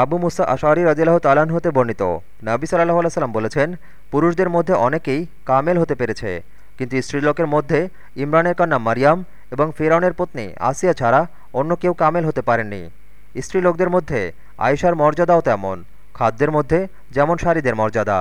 আবু মুসা আশারি রাজিল্লাহ তালান হতে বর্ণিত। নাবি সাল্লাহ আলাইসাল্লাম বলেছেন, পুরুষদের মধ্যে অনেকেই কামেল হতে পেরেছে, কিন্তু স্ত্রীলোকের মধ্যে ইমরানের কন্যা মারিয়াম এবং ফিরাউনের পত্নী আসিয়া ছাড়া অন্য কেউ কামেল হতে পারেননি। স্ত্রীলোকদের মধ্যে আয়েশার মর্যাদাও তেমন, খাদ্যের মধ্যে যেমন শাড়িদের মর্যাদা।